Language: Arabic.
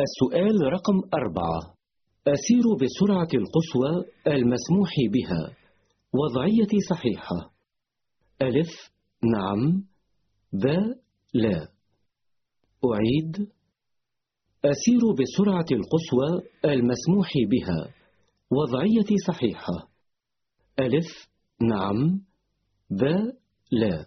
السؤال رقم أربعة. أسير بسرعة القصوى المسموح بها. وضعيتي صحيحة. ألف. نعم. ب. لا. أعيد. أسير بسرعة القصوى المسموح بها. وضعيتي صحيحة. ألف. نعم. ب. لا.